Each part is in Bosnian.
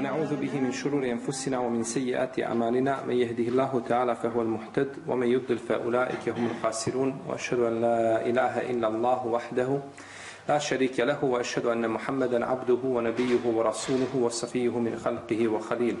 ونعوذ به من شرور أنفسنا ومن سيئات أعمالنا. من يهده الله تعالى فهو المهتد ومن يضلل فأولئك هم الخاسرون. وأشهد أن لا إله إلا الله وحده لا شريك له وأشهد أن محمدا عبده ونبيه ورسوله وصفيه من خلقه وخليله.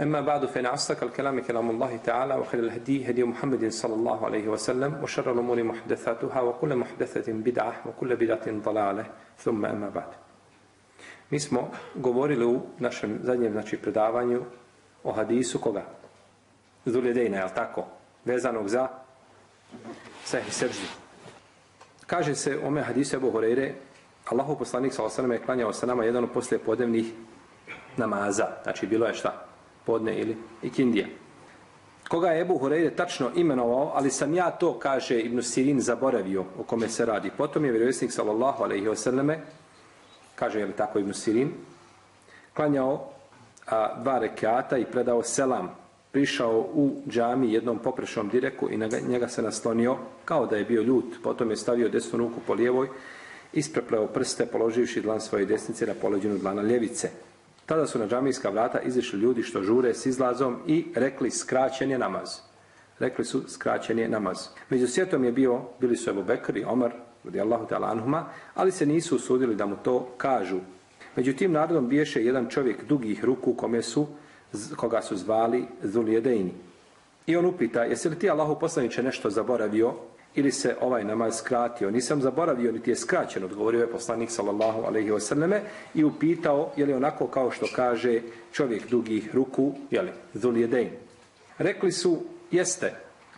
أما بعد فإن أصدق الكلام كلام الله تعالى وخير الهدي هدي محمد صلى الله عليه وسلم وشر الأمور محدثاتها وكل محدثة بدعة وكل بدعة ضلالة ثم أما بعد Mi smo govorili u našem zadnjem znači, predavanju o hadisu koga? Zuljedejna, je tako? Vezanog za Sahih Srđi. Kaže se u ome hadisu Ebu Horeire, Allahu poslanik sa osanama je klanjao sa nama jedan od poslije podnevnih namaza. Znači bilo je šta? Podne ili ikindija. Koga je Ebu Hureyre tačno imenovao, ali sam ja to, kaže Ibn Sirin, zaboravio o kome se radi. Potom je vjerovjesnik sallallahu alaihi wasallame kaže je li tako Ibn Sirin, klanjao a, dva rekiata i predao selam. Prišao u džami jednom poprešnom direku i na njega se naslonio kao da je bio ljut. Potom je stavio desnu ruku po lijevoj, isprepleo prste položivši dlan svoje desnice na poleđenu dlana ljevice. Tada su na džamijska vrata izišli ljudi što žure s izlazom i rekli skraćen je namaz. Rekli su skraćen je namaz. Među svijetom je bio, bili su Ebu Bekr i Omar, radijallahu ta'ala anhuma, ali se nisu usudili da mu to kažu. Među tim narodom biješe jedan čovjek dugih ruku kome su, koga su zvali Zulijedejni. I on upita, jesi li ti Allahu poslaniće nešto zaboravio ili se ovaj namaz skratio? Nisam zaboravio, niti je skraćen, odgovorio je poslanik sallallahu alaihi wasallame i upitao, je li onako kao što kaže čovjek dugih ruku, je li Zuljedejni. Rekli su, jeste,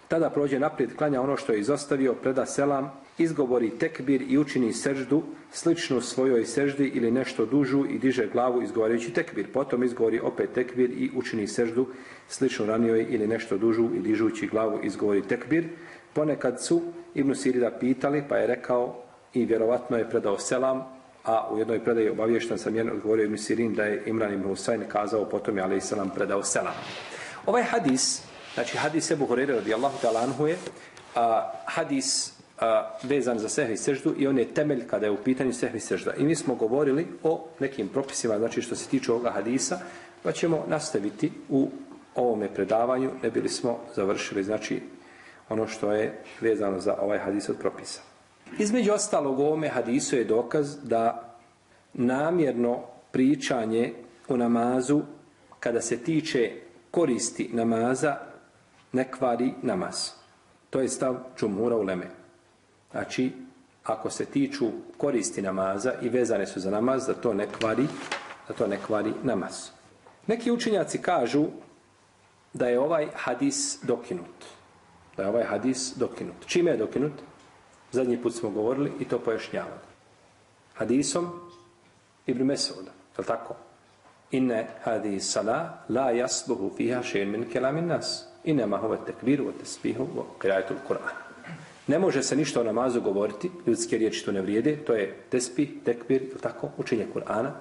tada prođe naprijed, klanja ono što je izostavio, preda selam, izgovori tekbir i učini seždu sličnu svojoj seždi ili nešto dužu i diže glavu izgovarajući tekbir. Potom izgovori opet tekbir i učini seždu sličnu ranijoj ili nešto dužu i dižući glavu izgovori tekbir. Ponekad su Ibn Sirida pitali pa je rekao i vjerovatno je predao selam, a u jednoj predaji obavještan sam jedan odgovorio Ibn Sirin da je Imran Ibn Husayn kazao potom je ali selam predao selam. Ovaj hadis, znači hadis Ebu Horeira radijallahu ta'ala anhu je a, hadis a, vezan za sehvi seždu i on je temelj kada je u pitanju sehvi sežda. I mi smo govorili o nekim propisima, znači što se tiče ovoga hadisa, pa ćemo nastaviti u ovome predavanju, ne bili smo završili, znači, ono što je vezano za ovaj hadis od propisa. Između ostalog u ovome hadisu je dokaz da namjerno pričanje o namazu kada se tiče koristi namaza ne kvari namaz. To je stav čumura u leme. Znači, ako se tiču koristi namaza i vezane su za namaz, da to ne kvari, da to ne kvari namaz. Neki učenjaci kažu da je ovaj hadis dokinut. Da je ovaj hadis dokinut. Čime je dokinut? Zadnji put smo govorili i to pojašnjavali. Hadisom Ibn Mesuda. Je li tako? Inne hadis sala la jasluhu fiha še'in min kelamin nas. Inne ma tekbiru o tespihu o kirajetul Kur'an. Ne može se ništa o namazu govoriti, ljudske riječi to ne vrijede, to je tespi, tekbir, je tako, učenje Kur'ana.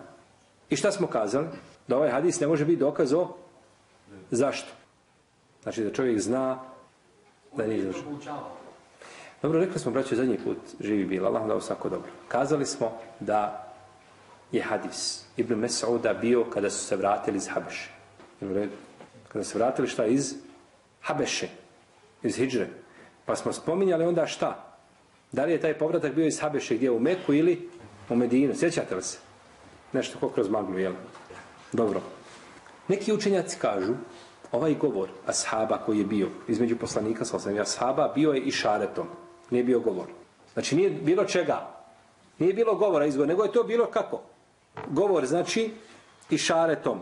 I šta smo kazali? Da ovaj hadis ne može biti dokaz o zašto? Znači da čovjek zna da nije došao. Dobro, rekli smo, braće, zadnji put živi bil, Allah dao svako dobro. Kazali smo da je hadis Ibn Mes'uda bio kada su se vratili iz Habeše. Kada se vratili šta iz Habeše, iz Hidžre. Pa smo spominjali onda šta? Da li je taj povratak bio iz Habeše gdje u Meku ili u Medinu? Sjećate li se? Nešto ko kroz maglu, jel? Dobro. Neki učenjaci kažu, ovaj govor ashaba koji je bio između poslanika sa osam ashaba bio je i šaretom. Nije bio govor. Znači nije bilo čega. Nije bilo govora izgovor, nego je to bilo kako? Govor znači i šaretom.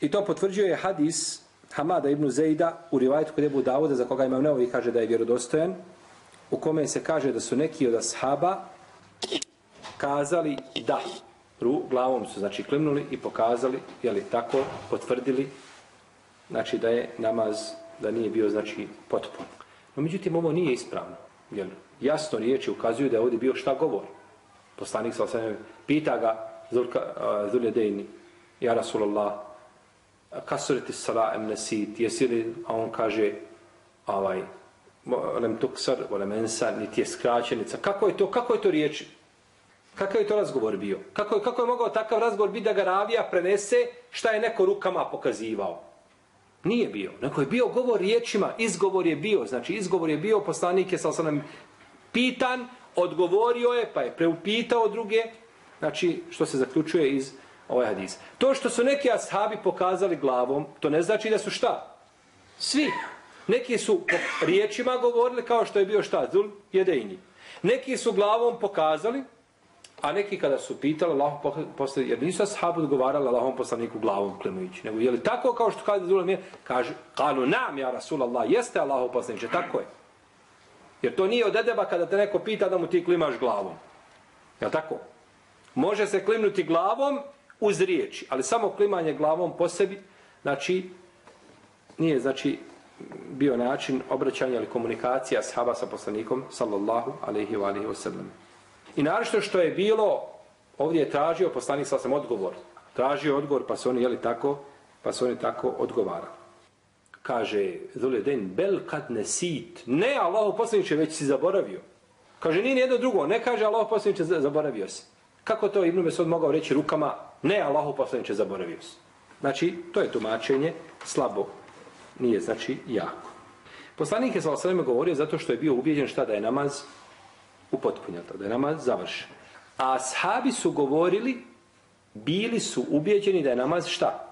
I to potvrđuje hadis Hamada ibn Zejda u rivajtu kod Ebu Davuda za koga imam neovi kaže da je vjerodostojan u kome se kaže da su neki od ashaba kazali da ru, glavom su znači klimnuli i pokazali, je li tako, potvrdili, znači da je namaz, da nije bio znači potpun. No međutim, ovo nije ispravno. Jer jasno riječi ukazuju da je ovdje bio šta govor. Poslanik sa osam pita ga Zuljedejni, ja Rasulallah, kasuriti sala em nesit, jesi li, a on kaže, ovaj, lem tuksar, lem ensa, niti je skraćenica. Kako je to, kako je to riječ? Kakav je to razgovor bio? Kako je, kako je mogao takav razgovor biti da ga ravija prenese šta je neko rukama pokazivao? Nije bio. Neko je bio govor riječima, izgovor je bio. Znači, izgovor je bio, poslanik je sa nam pitan, odgovorio je, pa je preupitao druge. Znači, što se zaključuje iz ovaj hadis. To što su neki ashabi pokazali glavom, to ne znači da su šta? Svi. Neki su riječima govorili kao što je bio šta? Zul jedejni. Neki su glavom pokazali, A neki kada su pitali Allah posle jer nisu ashabi odgovarali Allahom poslaniku glavom klimajući, nego je li tako kao što kaže Zulem je, kaže, kalu nam ja Rasulallah, jeste Allah poslaniče, tako je. Jer to nije od edeba kada te neko pita da mu ti klimaš glavom. Je tako? Može se klimnuti glavom uz riječi, ali samo klimanje glavom po sebi, znači, nije, znači, bio način obraćanja ili komunikacija ashaba sa poslanikom, sallallahu alaihi wa alaihi wa sallam. I naravno što je bilo, ovdje je tražio, poslanik sa sam odgovor. Tražio odgovor, pa su oni jeli tako, pa su oni tako odgovara. Kaže, Zuledein, bel kad ne sit. Ne, Allah poslaniče, već si zaboravio. Kaže, nije nijedno drugo. Ne kaže, Allah poslaniče, zaboravio se. Kako to Ibn Mesud mogao reći rukama? Ne, Allah poslaniče, zaboravio se. Znači, to je tumačenje slabo. Nije, znači, jako. Poslanik je sa govorio zato što je bio ubijeđen šta da je namaz upotpunjen da je namaz završen. A ashabi su govorili, bili su ubijeđeni da je namaz šta?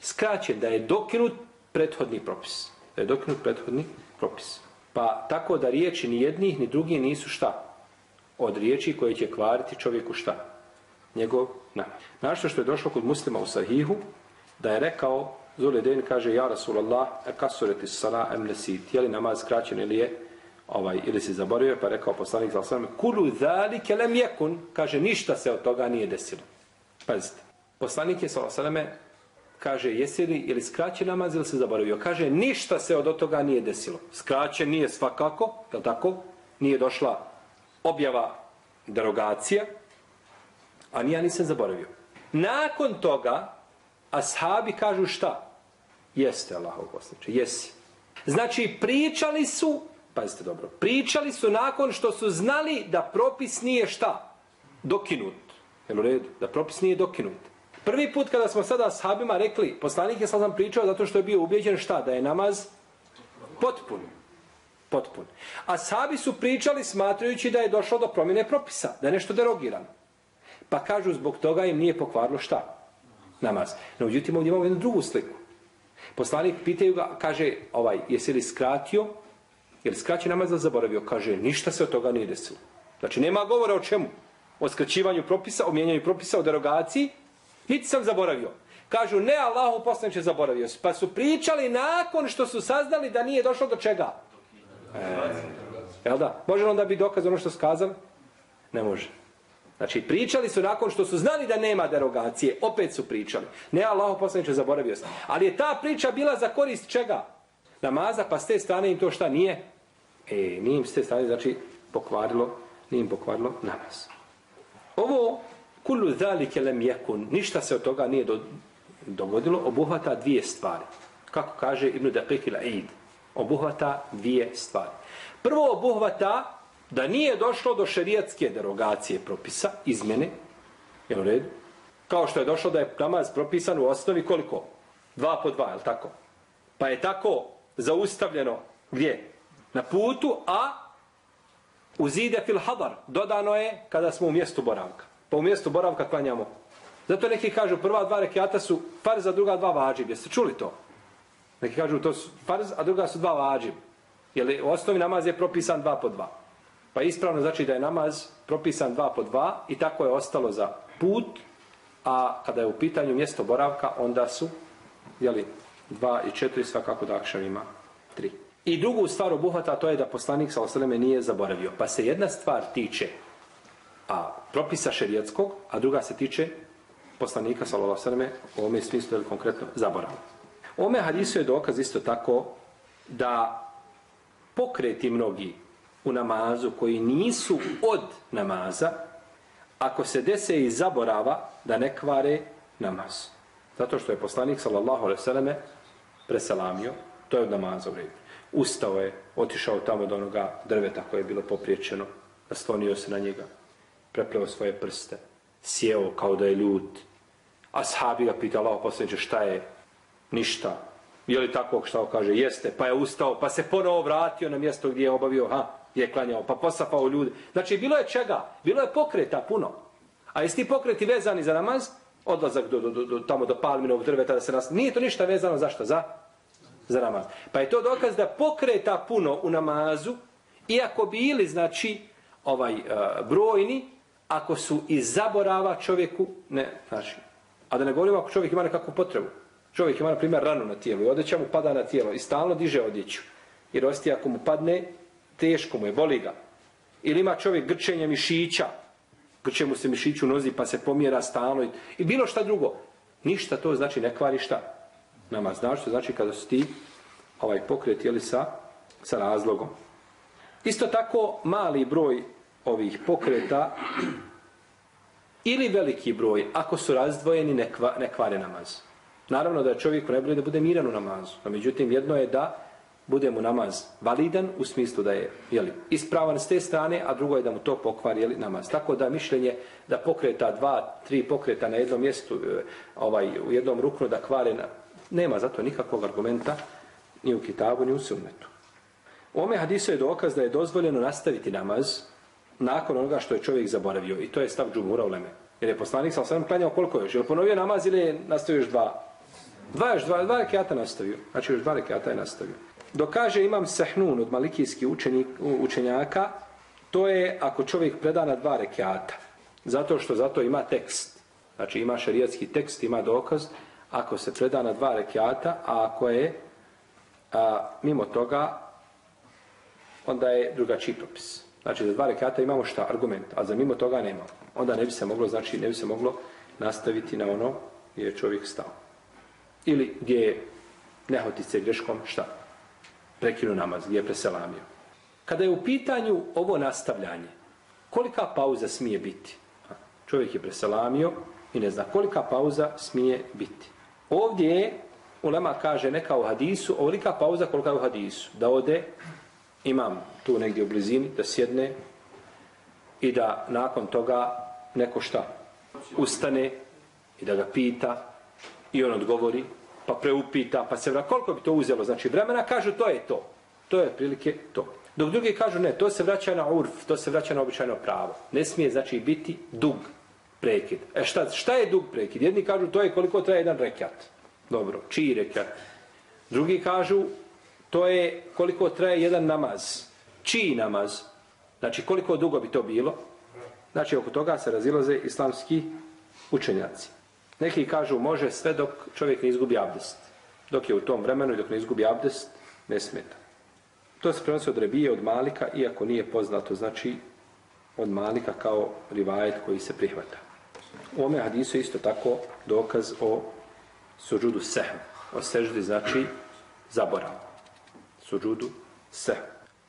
Skraćen, da je dokinut prethodni propis. Da je dokinut prethodni propis. Pa tako da riječi ni jednih ni drugih nisu šta? Od riječi koje će kvariti čovjeku šta? Njegov na. Našto što je došlo kod muslima u sahihu, da je rekao, Zuledin kaže, ja Rasulallah, e kasureti sala emnesit, je li namaz skraćen ili je ovaj ili se zaboravio pa rekao poslanik za sveme kulu zalike lem yakun. Kaže ništa se od toga nije desilo. Pazite. Poslanik je sa sveme, kaže jesi li ili skraćen namaz ili se zaboravio? Kaže ništa se od toga nije desilo. Skraćen nije svakako je tako? Nije došla objava derogacija a ni ni se zaboravio. Nakon toga ashabi kažu šta? Jeste Allahov poslanik jesi. Znači, pričali su pazite dobro, pričali su nakon što su znali da propis nije šta? Dokinut. Jel u redu? Da propis nije dokinut. Prvi put kada smo sada sahabima rekli, poslanik je sad nam pričao zato što je bio ubjeđen šta? Da je namaz potpun. Potpun. A sahabi su pričali smatrajući da je došlo do promjene propisa, da je nešto derogirano. Pa kažu zbog toga im nije pokvarilo šta? Namaz. No, uđutim, ovdje imamo jednu drugu sliku. Poslanik pitaju ga, kaže, ovaj, jesi li skratio Jer skraći namaz da zaboravio, kaže, ništa se od toga nije desilo. Znači, nema govora o čemu? O skraćivanju propisa, o mijenjanju propisa, o derogaciji. Niti sam zaboravio. Kažu, ne, Allahu poslanik će zaboravio. Pa su pričali nakon što su saznali da nije došlo do čega. E, jel da? Može onda bi dokaz ono što skazam? Ne može. Znači, pričali su nakon što su znali da nema derogacije, opet su pričali. Ne, Allahu poslanik će zaboravio. Ali je ta priča bila za korist čega? namaza, pa s te strane im to šta nije? E, nije im s te strane, znači, pokvarilo, nije im pokvarilo namaz. Ovo, kullu zalike lem jekun, ništa se od toga nije do, dogodilo, obuhvata dvije stvari. Kako kaže Ibn Daqiq ila Eid, obuhvata dvije stvari. Prvo obuhvata da nije došlo do šerijatske derogacije propisa, izmene, je u redu? Kao što je došlo da je namaz propisan u osnovi koliko? Dva po dva, je tako? Pa je tako zaustavljeno gdje? Na putu, a u zide fil hadar dodano je kada smo u mjestu boravka. Pa u mjestu boravka klanjamo. Zato neki kažu prva dva rekiata su farz, a druga dva vađib. Jeste čuli to? Neki kažu to su farz, a druga su dva vađib. Jer u osnovi namaz je propisan dva po dva. Pa ispravno znači da je namaz propisan dva po dva i tako je ostalo za put, a kada je u pitanju mjesto boravka, onda su jeli, dva i četiri, svakako da akšan ima tri. I drugu stvar obuhvata to je da poslanik sa osaleme nije zaboravio. Pa se jedna stvar tiče a propisa šerijatskog, a druga se tiče poslanika, sallallahu sallam, u ovome smislu, ili konkretno, zaborav. Ome hadisu je dokaz isto tako da pokreti mnogi u namazu koji nisu od namaza, ako se dese i zaborava da ne kvare namaz. Zato što je poslanik, sallallahu alejhi ve selleme preselamio, to je od namaza u redu. Ustao je, otišao tamo do onoga drveta koje je bilo popriječeno, naslonio se na njega, prepleo svoje prste, sjeo kao da je ljut. Ashabi ga pita Allah posljednje šta je? Ništa. Je li tako šta kaže? Jeste. Pa je ustao, pa se ponovo vratio na mjesto gdje je obavio, ha, je klanjao, pa posapao ljude. Znači, bilo je čega? Bilo je pokreta puno. A jesi ti pokreti vezani za namaz? Odlazak do, do, do, do tamo do palminovog drveta da se nas... Nije to ništa vezano, zašto? Za? Za namaz. Pa je to dokaz da pokreta puno u namazu, iako bili, znači, ovaj e, brojni, ako su iz zaborava čovjeku, ne, znači, a da ne govorimo ako čovjek ima nekakvu potrebu. Čovjek ima, na primjer, ranu na tijelu i odjeća mu pada na tijelo i stalno diže odjeću. Jer osti ako mu padne, teško mu je, boli ga. Ili ima čovjek grčenje mišića, grče mu se mišić u nozi pa se pomjera stalno i bilo šta drugo. Ništa to znači ne kvari šta. Nama znaš znači kada su ti ovaj pokret jeli sa, sa razlogom. Isto tako mali broj ovih pokreta ili veliki broj, ako su razdvojeni, ne, kva, ne kvare namaz. Naravno da je čovjeku najbolje da bude miran u namazu. A međutim, jedno je da bude mu namaz validan u smislu da je jeli, ispravan s te strane, a drugo je da mu to pokvari jeli, namaz. Tako da mišljenje da pokreta dva, tri pokreta na jednom mjestu, e, ovaj, u jednom ruknu da kvare, nema zato nikakvog argumenta ni u kitabu, ni u sunnetu. U ome hadisu je dokaz da je dozvoljeno nastaviti namaz nakon onoga što je čovjek zaboravio. I to je stav džumura u Leme. Jer je poslanik sa osam klanjao koliko je još? Je ponovio namaz ili je nastavio još dva? Dva još, dva, dva rekiata nastavio. Znači još dva rekiata je nastavio. Dokaže imam sahnun od malikijskih učenik, učenjaka, to je ako čovjek preda na dva rekiata. Zato što zato ima tekst. Znači ima šarijatski tekst, ima dokaz. Ako se preda na dva rekiata, a ako je a, mimo toga, onda je drugačiji propis. Znači za dva rekata imamo šta? Argument. A za mimo toga nema. Onda ne bi se moglo, znači ne bi se moglo nastaviti na ono gdje je čovjek stao. Ili gdje je nehotice greškom šta? Prekinu namaz, gdje je preselamio. Kada je u pitanju ovo nastavljanje, kolika pauza smije biti? Čovjek je preselamio i ne zna kolika pauza smije biti. Ovdje je, Ulema kaže neka u hadisu, ovolika pauza kolika je u hadisu. Da ode imam tu negdje u blizini, da sjedne i da nakon toga neko šta ustane i da ga pita i on odgovori, pa preupita, pa se vra, koliko bi to uzelo, znači vremena, kažu to je to. To je prilike to. Dok drugi kažu ne, to se vraća na urf, to se vraća na običajno pravo. Ne smije znači biti dug prekid. E šta, šta je dug prekid? Jedni kažu to je koliko traje jedan rekat. Dobro, čiji rekat? Drugi kažu to je koliko traje jedan namaz. Čiji namaz? Znači koliko dugo bi to bilo? Znači oko toga se razilaze islamski učenjaci. Neki kažu može sve dok čovjek ne izgubi abdest. Dok je u tom vremenu i dok ne izgubi abdest, ne smeta. To se prenosi od Rebije, od Malika, iako nije poznato, znači od Malika kao rivajet koji se prihvata. U ome hadisu isto tako dokaz o suđudu sehm. O seždi znači zaborav. suđudu se.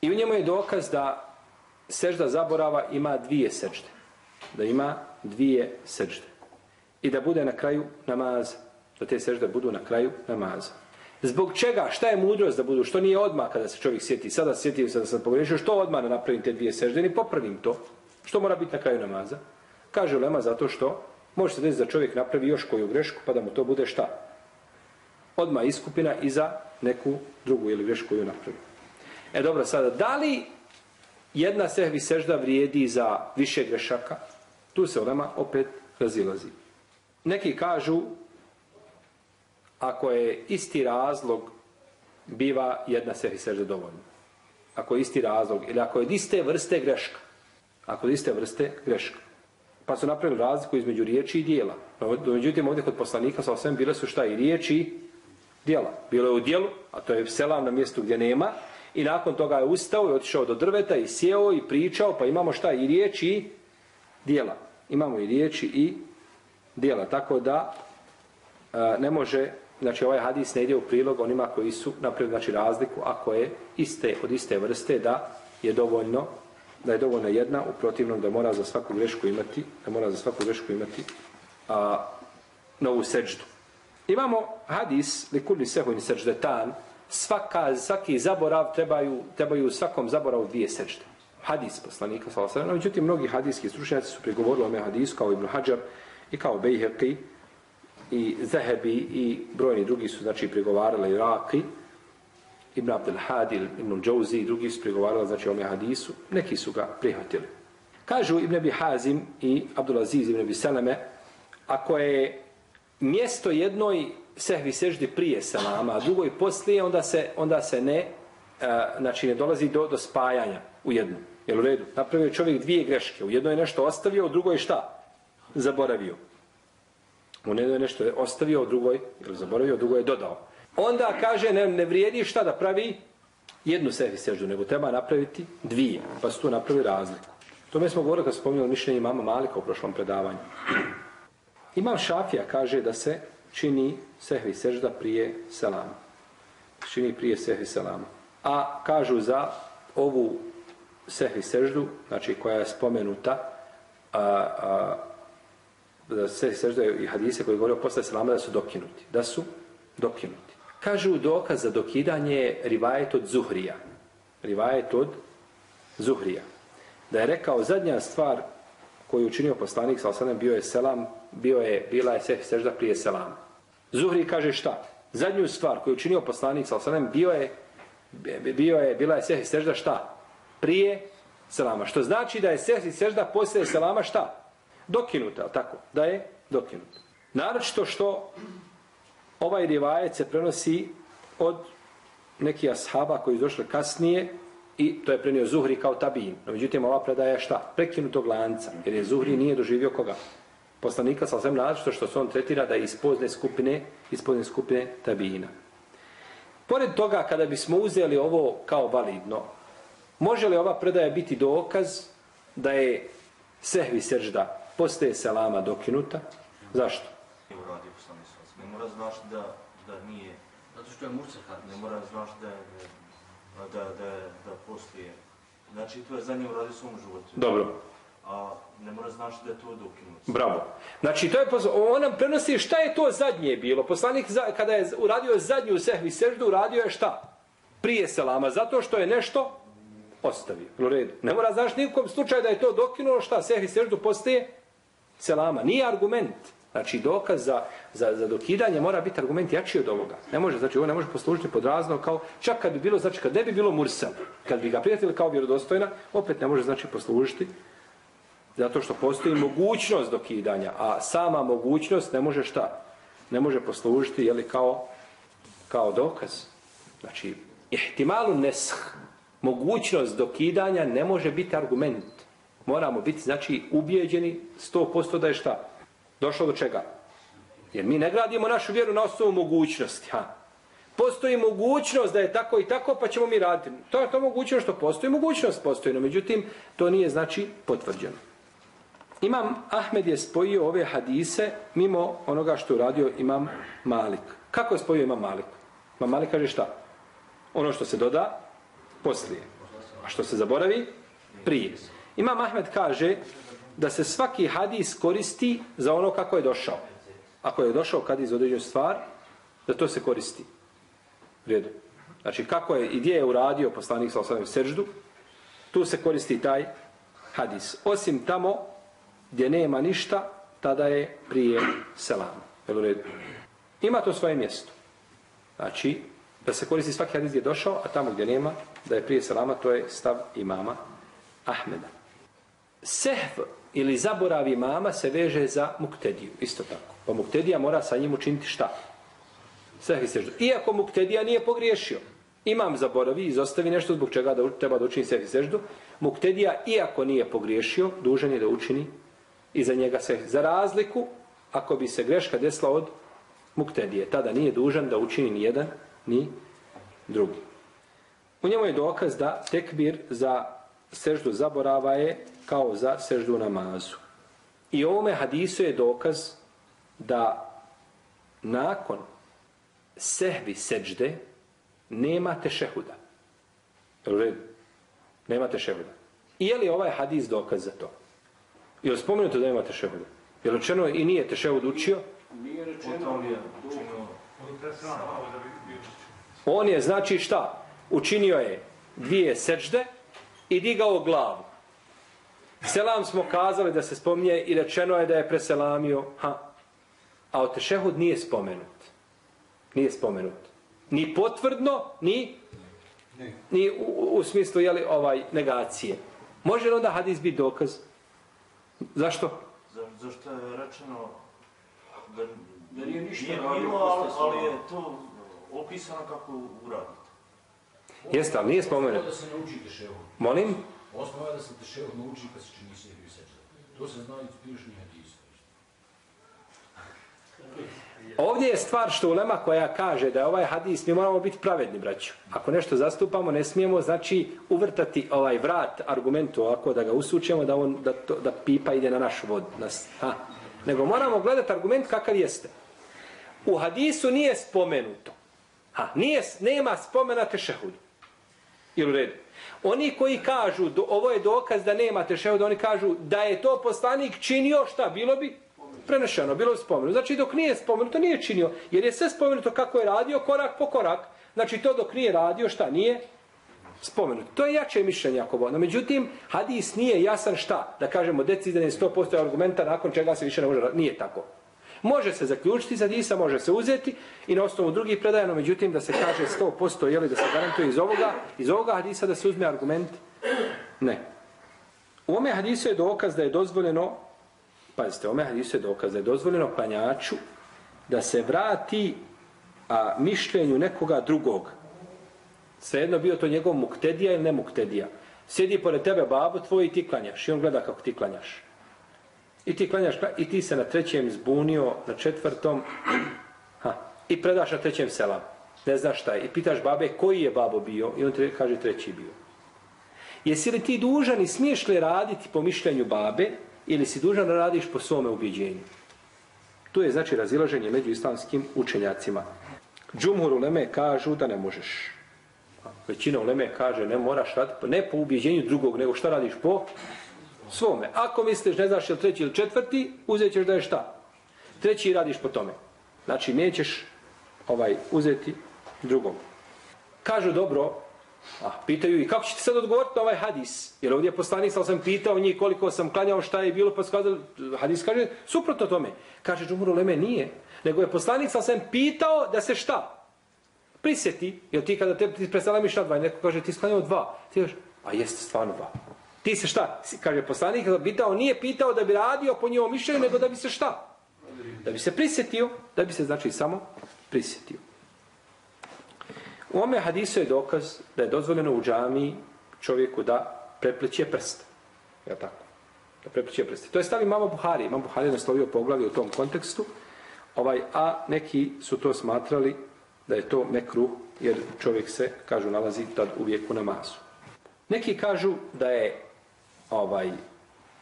I u njemu je dokaz da sežda zaborava ima dvije sežde. Da ima dvije sežde. I da bude na kraju namaza. Da te sežde budu na kraju namaza. Zbog čega? Šta je mudrost da budu? Što nije odmah kada se čovjek sjeti? Sada sjetim se da sam pogrešio. Što odmah da napravim te dvije sežde? Ni popravim to. Što mora biti na kraju namaza? Kaže Lema zato što može se desiti da čovjek napravi još koju grešku pa da mu to bude šta? Odma iskupina i za neku drugu ili grešku koju napravi. E dobro, sada, da li jedna sehvi sežda vrijedi za više grešaka? Tu se olema opet razilazi. Neki kažu, ako je isti razlog, biva jedna sehvi sežda dovoljna. Ako je isti razlog, ili ako je iste vrste greška. Ako je iste vrste greška. Pa su napravili razliku između riječi i dijela. Pa no, međutim, ovdje kod poslanika sa osvijem bile su šta i riječi dijela. Bilo je u dijelu, a to je selam na mjestu gdje nema, i nakon toga je ustao i otišao do drveta i sjeo i pričao, pa imamo šta i riječi i dijela. Imamo i riječi i dijela. Tako da a, ne može, znači ovaj hadis ne ide u prilog onima koji su napravili znači, razliku, ako je iste, od iste vrste, da je dovoljno da je dovoljna jedna, u protivnom da mora za svaku grešku imati, da mora za svaku grešku imati a, novu seđdu. Imamo hadis, li kulli sehu seđdetan, svaka, svaki zaborav trebaju, trebaju u svakom zaboravu dvije seđde. Hadis poslanika, sallallahu alejhi međutim, mnogi hadijski stručnjaci su prigovorili ome hadisu, kao Ibn Hajar i kao Bejheqi, i Zehebi i brojni drugi su znači prigovarali Raki, Ibn Abdel Hadil, Ibn Džouzi i drugi su pregovarali, znači ome hadisu, neki su ga prihvatili. Kažu Ibn Abi Hazim i Abdulaziz Ibn Abi Salame, ako je mjesto jednoj sehvi seždi prije salama, a drugoj poslije, onda se, onda se ne, e, znači ne dolazi do, do spajanja u jednu. Jel u redu? Napravio čovjek dvije greške. U jednoj je nešto ostavio, u drugoj šta? Zaboravio. U jednoj je nešto ostavio, u drugoj je zaboravio, u drugoj je dodao. Onda kaže, ne, ne vrijedi šta da pravi jednu sehvi seždu, nego treba napraviti dvije. Pa su tu napravi razliku. To mi smo govorili kad spominjali mišljenje mama Malika u prošlom predavanju. Imam Šafija kaže da se čini sehvi sežda prije selama. Čini prije sehvi selama. A kažu za ovu sehvi seždu, znači koja je spomenuta, a, a, da sehvi sežda i hadise koji govore posle selama da su dokinuti. Da su dokinuti. Kažu dokaz za dokidanje rivajet od Zuhrija. Rivajet od Zuhrija. Da je rekao zadnja stvar koju učinio poslanik sa osanem bio je selam, bio je, bila je se sežda prije selama. Zuhri kaže šta? Zadnju stvar koju učinio poslanik sa osanem bio je, bio je, bila je se sežda šta? Prije selama. Što znači da je sehvi sežda poslije selama šta? Dokinuta, tako? Da je dokinuta. Naročito što ovaj rivajet se prenosi od nekih ashaba koji došli kasnije i to je prenio Zuhri kao tabin. No, međutim, ova predaja je šta? Prekinutog lanca, jer je Zuhri nije doživio koga? Poslanika sa svem različito što se on tretira da je iz pozne skupine, iz pozne skupine tabina. Pored toga, kada bismo uzeli ovo kao validno, može li ova predaja biti dokaz da je sehvi sežda postaje selama dokinuta? Zašto? Ne mora znaš da, da nije... Zato što je mursel hadis. Ne mora znaš da je da, da, da poslije. Znači, to je za njim radi svom životu. Dobro. A ne mora znaš da je to dokinuto. Bravo. Znači, to je posl... on nam prenosi šta je to zadnje bilo. Poslanik, za, kada je uradio zadnju sehvi seždu, uradio je šta? Prije selama, zato što je nešto ostavio. U redu. Ne mora znaš nikom slučaju da je to dokinulo šta sehvi seždu postaje selama. Nije argument. Znači dokaz za, za, za dokidanje mora biti argument jači od ovoga. Ne može, znači ovo ne može poslužiti pod razno kao, čak kad bi bilo, znači kad ne bi bilo mursel, kad bi ga prijatelj kao vjerodostojna, opet ne može znači poslužiti zato što postoji mogućnost dokidanja, a sama mogućnost ne može šta? Ne može poslužiti jeli, kao, kao dokaz. Znači, ihtimalu nesh, mogućnost dokidanja ne može biti argument. Moramo biti, znači, ubijeđeni 100% da je šta? Došlo do čega? Jer mi ne gradimo našu vjeru na osnovu mogućnosti. Ha. Postoji mogućnost da je tako i tako, pa ćemo mi raditi. To je to mogućnost što postoji. Mogućnost postoji, no međutim, to nije znači potvrđeno. Imam Ahmed je spojio ove hadise mimo onoga što je uradio Imam Malik. Kako je spojio Imam Malik? Imam Malik kaže šta? Ono što se doda, poslije. A što se zaboravi, prije. Imam Ahmed kaže da se svaki hadis koristi za ono kako je došao. Ako je došao kad iz određenu stvar, da to se koristi. Redu. Znači kako je i gdje je uradio poslanik sa osadom seždu, tu se koristi taj hadis. Osim tamo gdje nema ništa, tada je prije selam. Jel u redu? Ima to svoje mjesto. Znači, da se koristi svaki hadis gdje je došao, a tamo gdje nema, da je prije selama, to je stav imama Ahmeda. Sehv ili zaboravi mama se veže za muktediju, isto tako. Pa muktedija mora sa njim učiniti šta? Sehvi seždu. Iako muktedija nije pogriješio, imam zaboravi, izostavi nešto zbog čega da treba da učini sehvi seždu, muktedija, iako nije pogriješio, dužan je da učini i za njega se za razliku, ako bi se greška desila od muktedije, tada nije dužan da učini ni jedan, ni drugi. U njemu je dokaz da tekbir za seždu zaborava je kao za seždu namazu. I ovome hadisu je dokaz da nakon sehvi seđde nema tešehuda. Jel u redu? Nema tešehuda. I je li ovaj hadis dokaz za to? Je li spomenuto da nema tešehuda? Je li učeno i nije tešehud učio? Nije rečeno. On je, znači šta? Učinio je dvije seđde i digao glavu. Selam smo kazali da se spominje i rečeno je da je preselamio. Ha. A o tešehud nije spomenut. Nije spomenut. Ni potvrdno, ni, ni u, u smislu jeli, ovaj negacije. Može li onda hadis biti dokaz? Zašto? Za, zašto je rečeno da, Da nije ništa nije radio bilo, ali, ali je to opisano kako uradite. Jeste, ali nije spomenut. Da se nauči tešehud. Molim? Osnova je da se tešehud nauči kad se čini sebi seđda. To se zna iz priješnjih hadisa. Ovdje je stvar što ulema koja kaže da je ovaj hadis, mi moramo biti pravedni, braću. Ako nešto zastupamo, ne smijemo, znači, uvrtati ovaj vrat argumentu ovako, da ga usučemo, da, on, da, to, da pipa ide na naš vod. Na, s- ha. Nego moramo gledati argument kakav jeste. U hadisu nije spomenuto. Ha, nije, nema spomena tešehudu. Jel u redu. Oni koji kažu, do, ovo je dokaz da nema tešehuda, oni kažu da je to poslanik činio, šta, bilo bi? Prenešeno, bilo bi spomenuto. Znači dok nije spomenuto, nije činio. Jer je sve spomenuto kako je radio, korak po korak. Znači to dok nije radio, šta, nije? spomenuto. To je jače mišljenje ako bo. No, međutim, hadis nije jasan šta? Da kažemo decidan je 100% argumenta nakon čega se više ne može raditi. Nije tako. Može se zaključiti za hadisa, može se uzeti i na osnovu drugih predaja, no međutim da se kaže 100% jeli da se garantuje iz ovoga, iz ovoga hadisa da se uzme argument? Ne. U ome hadisu je dokaz da je dozvoljeno, pazite, u ome hadisu je dokaz da je dozvoljeno klanjaču da se vrati a, mišljenju nekoga drugog. Svejedno bio to njegov muktedija ili ne muktedija. Sjedi pored tebe babo tvoj i ti klanjaš. I on gleda kako ti klanjaš. I ti klanjaš, i ti se na trećem zbunio, na četvrtom, ha, i predaš na trećem selam. Ne znaš šta je. I pitaš babe koji je babo bio i on ti kaže treći bio. Jesi li ti dužan i smiješ li raditi po mišljenju babe ili si dužan da radiš po svome ubjeđenju? Tu je znači razilaženje među islamskim učenjacima. Džumhur uleme kažu da ne možeš. Većina uleme kaže ne moraš raditi, po- ne po ubjeđenju drugog, nego šta radiš po svome. Ako misliš ne znaš je li treći ili četvrti, uzet ćeš da je šta? Treći radiš po tome. Znači nećeš ovaj uzeti drugom. Kažu dobro, a pitaju i kako ćete sad odgovoriti na ovaj hadis? Jer ovdje je poslanik, sam pitao njih koliko sam klanjao, šta je bilo, pa skazali, hadis kaže suprotno tome. Kaže Džumhur Uleme nije, nego je poslanik sam pitao da se šta? prisjeti, jer ti kada te ti na dva, neko kaže ti sklanjao dva, ti kažeš, a jeste stvarno dva. Ti se šta? Kaže poslanik, pitao, nije pitao da bi radio po njihovom mišljenju, nego da bi se šta? Da bi se prisjetio, da bi se znači samo prisjetio. U ome hadisu je dokaz da je dozvoljeno u džamiji čovjeku da prepliče prst. Je tako? Da prepliče prst. To je stavi mama Buhari. Mama Buhari je naslovio poglavlje u tom kontekstu. Ovaj, a neki su to smatrali da je to mekruh, jer čovjek se, kažu, nalazi tad uvijek u namazu. Neki kažu da je ovaj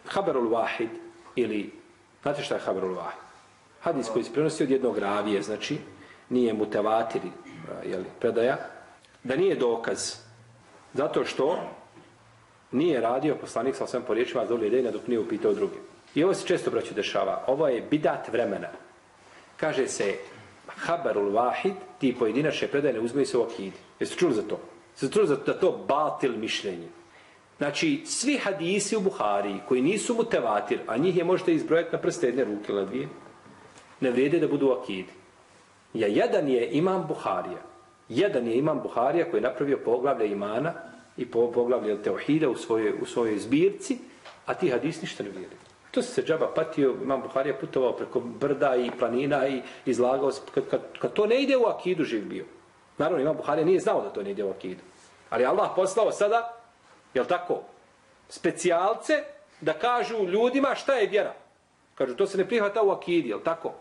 haberul wahid ili, znate šta je haberul wahid? Hadis koji se prenosi od jednog ravije, znači, nije mutevatir, eh, jeli, predaja, da nije dokaz. Zato što nije radio poslanik sa osvijem po riječima Zoli Edena dok nije upitao druge. I ovo se često braću dešava. Ovo je bidat vremena. Kaže se haberul wahid, ti pojedinačne predaje ne uzmeju se u akidi. Jeste čuli za to? Jeste čuli za da to batil mišljenje? Znači, svi hadisi u Buhari koji nisu mutevatir, a njih je možete izbrojati na prste jedne ruke ili dvije, ne vrijede da budu akidi. Ja, jedan je imam Buharija. Jedan je imam Buharija koji je napravio poglavlje imana i po- poglavlje teohida u svojoj, u svojoj zbirci, a ti hadis ništa ne vrijede. To se se džaba patio, imam Buharija putovao preko brda i planina i izlagao se, kad, kad, kad to ne ide u akidu živ bio. Naravno, imam Buharija nije znao da to ne ide u akidu. Ali Allah poslao sada, jel tako, specijalce da kažu ljudima šta je vjera. Kažu, to se ne prihvata u akidi, jel tako?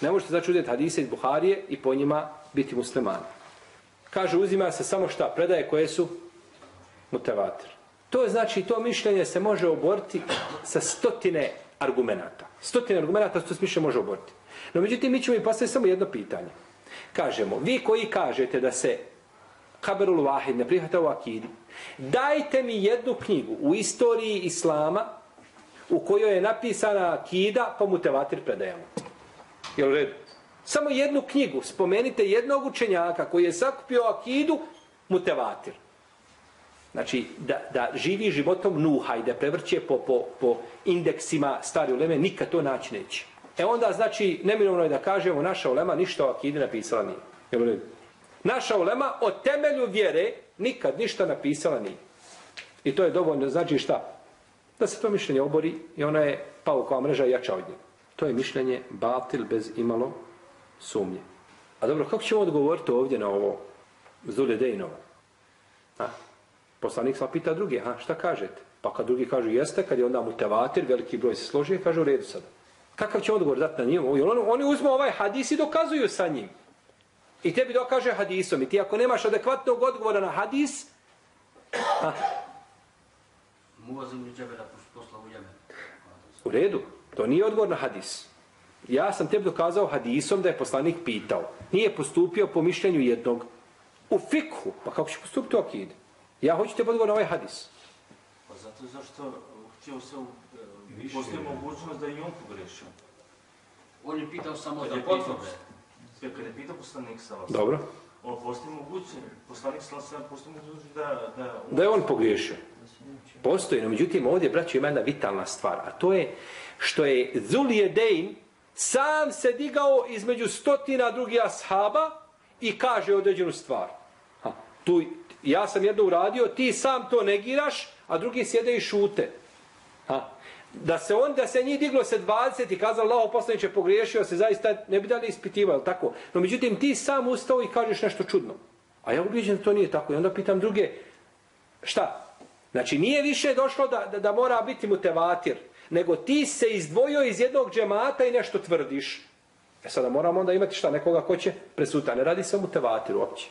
Ne možete začuditi hadise iz Buharije i po njima biti muslimani. Kaže, uzima se samo šta? Predaje koje su mutevatir. To je znači, to mišljenje se može oboriti sa stotine argumenata. Stotine argumenata što se mišljenje može oboriti. No međutim, mi ćemo i postaviti samo jedno pitanje. Kažemo, vi koji kažete da se Kaberul Wahid ne prihvata u akidi, dajte mi jednu knjigu u istoriji Islama u kojoj je napisana akida pa mutevatir predajamo. Jel red? Samo jednu knjigu, spomenite jednog učenjaka koji je sakupio akidu, mutevatir. Znači, da, da živi životom nuha i da prevrće po, po, po indeksima stari uleme, nikad to naći neće. E onda, znači, neminovno je da kažemo, naša ulema ništa o akidi napisala nije. Jel u redu? Naša ulema o temelju vjere nikad ništa napisala nije. I to je dovoljno, znači šta? Da se to mišljenje obori i ona je paukova mreža jača od nje. To je mišljenje batil bez imalo sumnje. A dobro, kako ćemo odgovoriti ovdje na ovo Zuljedejnova? A, poslanik sva pita druge, a šta kažete? Pa kad drugi kažu jeste, kad je onda mutevatir, veliki broj se složi, kaže u redu sada. Kakav će odgovor dati na njim? Oni, oni uzmu ovaj hadis i dokazuju sa njim. I tebi dokaže hadisom. I ti ako nemaš adekvatnog odgovora na hadis, a, Muazim i Džebela poslao u Jemen. u redu, to nije odgovor na hadis. Ja sam tebi dokazao hadisom da je poslanik pitao. Nije postupio po mišljenju jednog. U fikhu, pa kako će postupiti u akid? Ja hoću tebi odgovor na ovaj hadis. Pa zato zašto htio se u... Postoji mogućnost da i on pogrešio. On je pitao samo da je pitao, potvrde. kad je pitao poslanik sa vas, Dobro. on postoji mogućnost, poslanik sa vas postoji mogućnost da... Da, Da je on pogriješio. Postoji, no međutim ovdje, braćo, ima jedna vitalna stvar, a to je što je Zuljedein sam se digao između stotina drugih ashaba i kaže određenu stvar. Ha, tu, ja sam jedno uradio, ti sam to negiraš, a drugi sjede i šute. Ha, da se on, da se njih diglo se 20 i kazao Allaho poslaniče pogriješio se, zaista ne bi dalje ispitivao, tako? No međutim, ti sam ustao i kažeš nešto čudno. A ja ubiđen to nije tako. I onda pitam druge, šta? Znači, nije više došlo da, da, da mora biti mutevatir, nego ti se izdvojio iz jednog džemata i nešto tvrdiš. E sada moramo onda imati šta, nekoga ko će presuta. Ne radi se o mutevatiru uopće.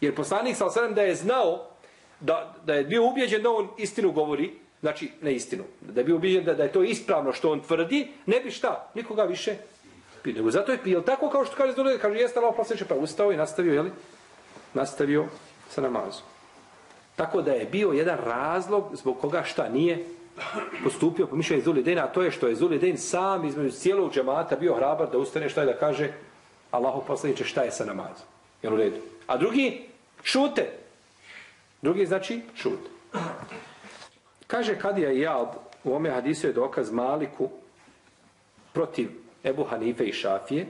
Jer poslanik sa da je znao da, da je bio ubijeđen da on istinu govori, znači na istinu, da bi bio da, da je to ispravno što on tvrdi, ne bi šta, nikoga više pio. Nego zato je pio tako kao što kaže Zdolje, kaže jeste Allah poslaniče, pa ustao i nastavio, jeli? Nastavio sa namazom. Tako da je bio jedan razlog zbog koga šta nije postupio po mišljenju Zulidejna, a to je što je Zulidejn sam između cijelog džemata bio hrabar da ustane šta je da kaže Allahu poslaniče šta je sa namazom. Jel u redu? A drugi šute. Drugi znači šute. Kaže Kadija i u ome hadisu je dokaz Maliku protiv Ebu Hanife i Šafije,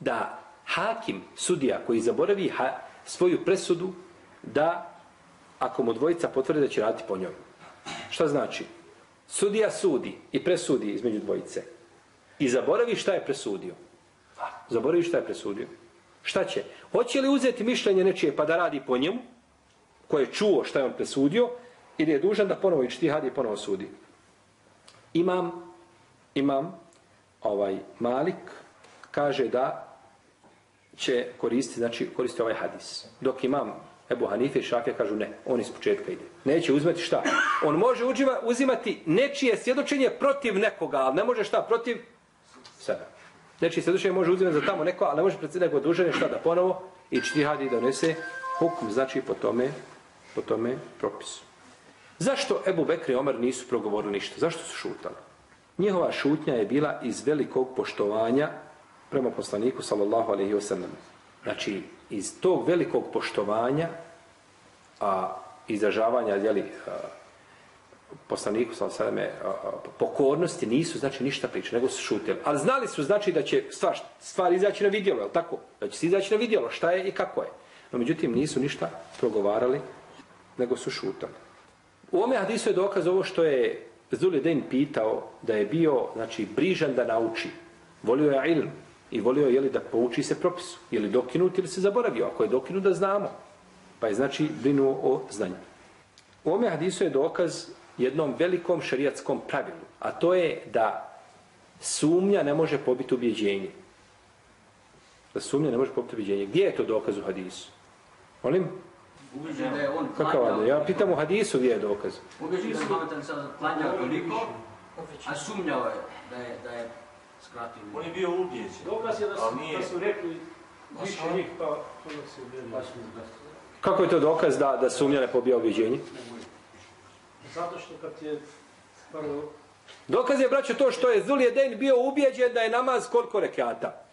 da hakim, sudija koji zaboravi ha, svoju presudu, da ako mu dvojica potvrde da će raditi po njoj. Šta znači? Sudija sudi i presudi između dvojice. I zaboravi šta je presudio. Zaboravi šta je presudio. Šta će? Hoće li uzeti mišljenje nečije pa da radi po njemu, koje je čuo šta je on presudio, ili je dužan da ponovo i štihadi i ponovo sudi. Imam, imam, ovaj, Malik, kaže da će koristiti, znači koristiti ovaj hadis. Dok imam Ebu Hanife i Šafija kažu ne, on iz početka ide. Neće uzmeti šta? On može uđima, uzimati nečije svjedočenje protiv nekoga, ali ne može šta protiv sebe. Nečije svjedočenje može uzimati za tamo neko, ali ne može pred nego dužan je šta da ponovo i čtihadi donese hukm, znači po tome, po tome propisu. Zašto Ebu Bekri i Omer nisu progovorili ništa? Zašto su šutali? Njihova šutnja je bila iz velikog poštovanja prema poslaniku sallallahu alaihi wasallam. Znači, iz tog velikog poštovanja a izražavanja jeli, a, poslaniku sallallahu alaihi wasallam pokornosti nisu znači ništa pričali, nego su šutili. Ali znali su znači da će stvar, stvar izaći na vidjelo, je tako? Da će se izaći na vidjelo šta je i kako je. No, međutim, nisu ništa progovarali, nego su šutali. U ome hadisu je dokaz ovo što je Zulidin pitao da je bio znači, brižan da nauči. Volio je ilm i volio je li, da pouči se propisu. Je li dokinut ili se zaboravio. Ako je dokinut da znamo. Pa je znači brinuo o znanju. U ome hadisu je dokaz jednom velikom šerijatskom pravilu. A to je da sumnja ne može pobiti ubjeđenje. Da sumnja ne može pobiti ubjeđenje. Gdje je to dokaz u hadisu? Molim? Ubeđen da je on Kakav klanjao. vada? Ja pitam u hadisu gdje je dokaz. Ubeđen da je Muhammed sada klanjao toliko A sumnjao je da je, da je skratio. On je bio ubijeđen. Dokaz je da su, Ali da su rekli više njih, pa to se uvjerili. Kako je to dokaz da, da sumnja ne pobija objeđenje? Zato što kad je prvo Dokaz je, braćo, to što je Zuljedejn bio ubijeđen da je namaz koliko rekata?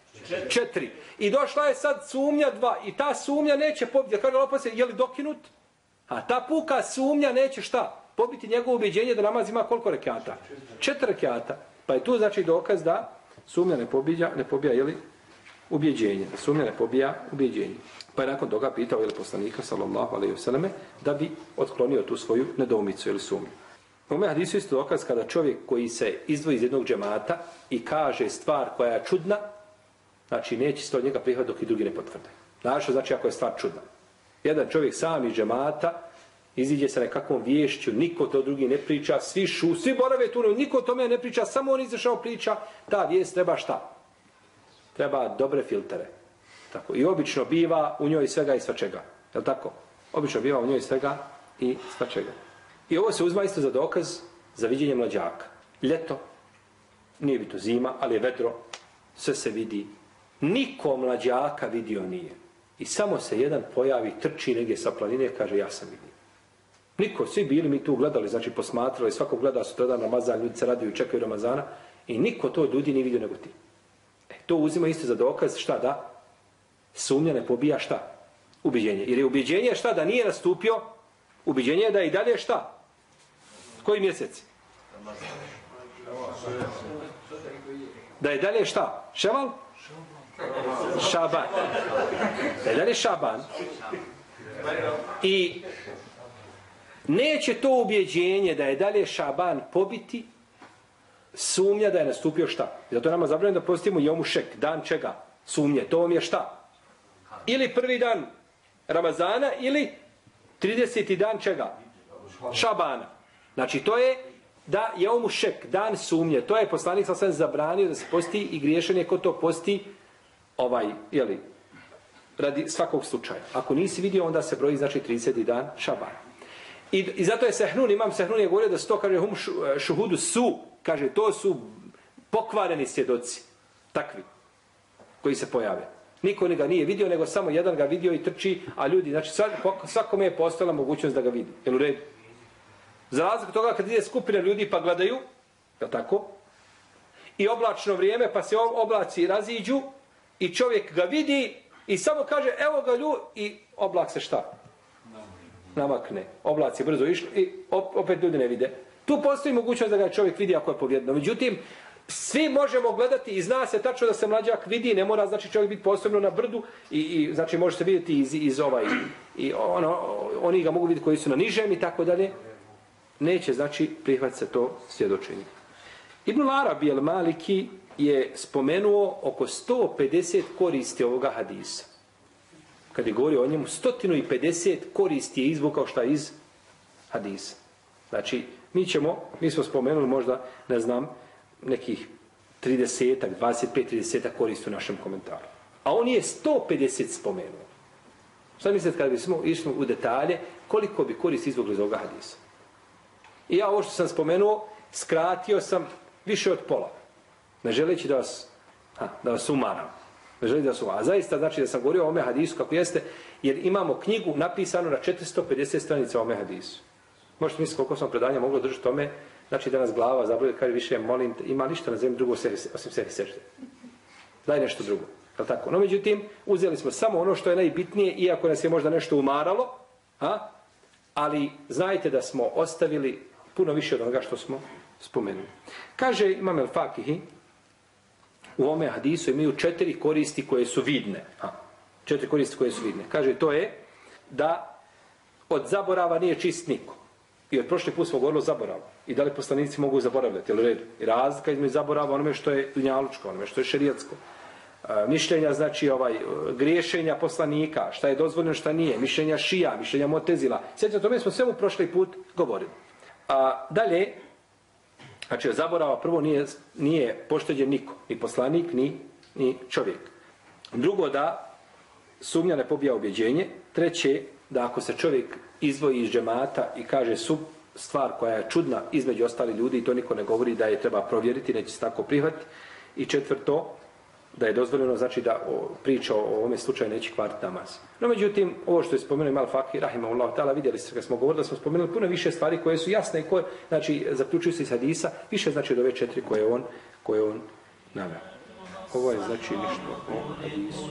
Četiri. I došla je sad sumnja dva. I ta sumnja neće pobiti. Kaže Allah poslije, je li dokinut? A ta puka sumnja neće šta? Pobiti njegovo ubjeđenje da namaz ima koliko rekata? Četiri rekiata. Pa je tu znači dokaz da sumnja ne pobija, ne pobija, je li? Ubjeđenje. Sumnja ne pobija ubjeđenje. Pa je nakon toga pitao je li poslanika, sallallahu alaihi vseleme, da bi otklonio tu svoju nedoumicu ili sumnju. U ome hadisu isto dokaz kada čovjek koji se izdvoji iz jednog džemata i kaže stvar koja je čudna, znači neće se to od njega prihvat dok i drugi ne potvrde. Znaš što znači ako je stvar čudna? Jedan čovjek sam iz džemata iziđe sa nekakvom vješću, niko to drugi ne priča, svi šu, svi borave tu, niko o tome ne priča, samo on izašao priča, ta vijest treba šta? Treba dobre filtere. Tako. I obično biva u njoj svega i svačega. Je tako? Obično biva u njoj svega i svačega. I ovo se uzma isto za dokaz za viđenje mlađaka. Ljeto, nije bi to zima, ali je vedro, sve se vidi. Niko mlađaka vidio nije. I samo se jedan pojavi, trči negdje sa planine, kaže ja sam vidio. Niko, svi bili mi tu gledali, znači posmatrali, svako gleda sutradan Ramazan, ljudi se raduju, čekaju Ramazana i niko to ljudi nije vidio nego ti. E, to uzima isto za dokaz, šta da? Sumnja ne pobija šta? Ubiđenje. Jer je ubiđenje šta da nije nastupio? Ubiđenje je da i dalje šta? Koji mjesec? Da je dalje šta? Ševal? Šaban. Da je dalje šaban. I neće to ubjeđenje da je dalje šaban pobiti sumnja da je nastupio šta? Zato nama zabranjeno da postimo jomu šek. Dan čega? Sumnje. To vam je šta? Ili prvi dan Ramazana ili 30. dan čega? Šabana. Znači to je da je omu šek, dan sumnje. To je poslanik sa sve zabranio da se posti i griješan je ko to posti ovaj, jeli, radi svakog slučaja. Ako nisi vidio, onda se broji, znači 30. dan Šabana. I, I zato je Sehnun, imam Sehnun je govorio da se to kaže hum e, šuhudu su, kaže to su pokvareni svjedoci, takvi, koji se pojave. Niko ga nije vidio, nego samo jedan ga vidio i trči, a ljudi, znači svakome je postala mogućnost da ga vidi. Jel u redu? Za razliku toga kad ide skupina ljudi pa gledaju, je tako? I oblačno vrijeme pa se oblaci raziđu i čovjek ga vidi i samo kaže evo ga lju i oblak se šta? Namakne. Oblaci brzo išli i opet ljudi ne vide. Tu postoji mogućnost da ga čovjek vidi ako je povjedno. Međutim, svi možemo gledati i zna se tačno da se mlađak vidi, ne mora znači čovjek biti posebno na brdu i, i znači može se vidjeti iz, iz ovaj i ono, oni ga mogu vidjeti koji su na nižem i tako dalje neće znači prihvat se to svjedočenje. Ibn Arabi el Maliki je spomenuo oko 150 koristi ovoga hadisa. Kad je govorio o njemu, 150 koristi je izvukao šta iz hadisa. Znači, mi ćemo, mi smo spomenuli možda, ne znam, nekih 30, 25, 30 koristi u našem komentaru. A on je 150 spomenuo. Šta mislite kada bismo išli u detalje, koliko bi koristi izvukli iz ovoga hadisa? I ja ovo što sam spomenuo, skratio sam više od pola. Ne želeći da vas, ha, da vas umaram. Ne želeći da vas umaram. A zaista znači da sam govorio o ome hadisu kako jeste, jer imamo knjigu napisanu na 450 stranica o ome hadisu. Možete misliti koliko sam predanja moglo držati tome, znači da nas glava zabruje, kaže više, molim te, ima ništa na zemlji drugo osim sebi sežde. Daj nešto drugo. Je tako? No, međutim, uzeli smo samo ono što je najbitnije, iako nas je možda nešto umaralo, a? ali znajte da smo ostavili puno više od onoga što smo spomenuli. Kaže Imam El Fakihi, u ome hadisu imaju četiri koristi koje su vidne. A, četiri koristi koje su vidne. Kaže, to je da od zaborava nije čist niko. I od prošle put smo govorili o zaboravu. I da li poslanici mogu zaboravljati, jel redu? I razlika između zaborava onome što je dunjalučko, onome što je šerijatsko. E, mišljenja, znači, ovaj, e, griješenja poslanika, šta je dozvoljeno, šta nije, mišljenja šija, mišljenja motezila. Sjećate, o tome smo sve u prošli put govorili. A dalje, znači zaborava prvo nije, nije pošteđen niko, ni poslanik, ni, ni čovjek. Drugo da sumnja ne pobija objeđenje. Treće, da ako se čovjek izvoji iz džemata i kaže su, stvar koja je čudna između ostali ljudi i to niko ne govori da je treba provjeriti, neće se tako prihvatiti. I četvrto, da je dozvoljeno, znači da o, priča o ovome slučaju neće kvariti namaz. No, međutim, ovo što je spomenuo Imal Fakir, Rahimahullah, ta'ala, vidjeli ste kad smo govorili, smo spomenuli puno više stvari koje su jasne i koje, znači, zaključuju se iz hadisa, više znači od ove četiri koje on, koje on naveo. Ovo je znači ništa o hadisu.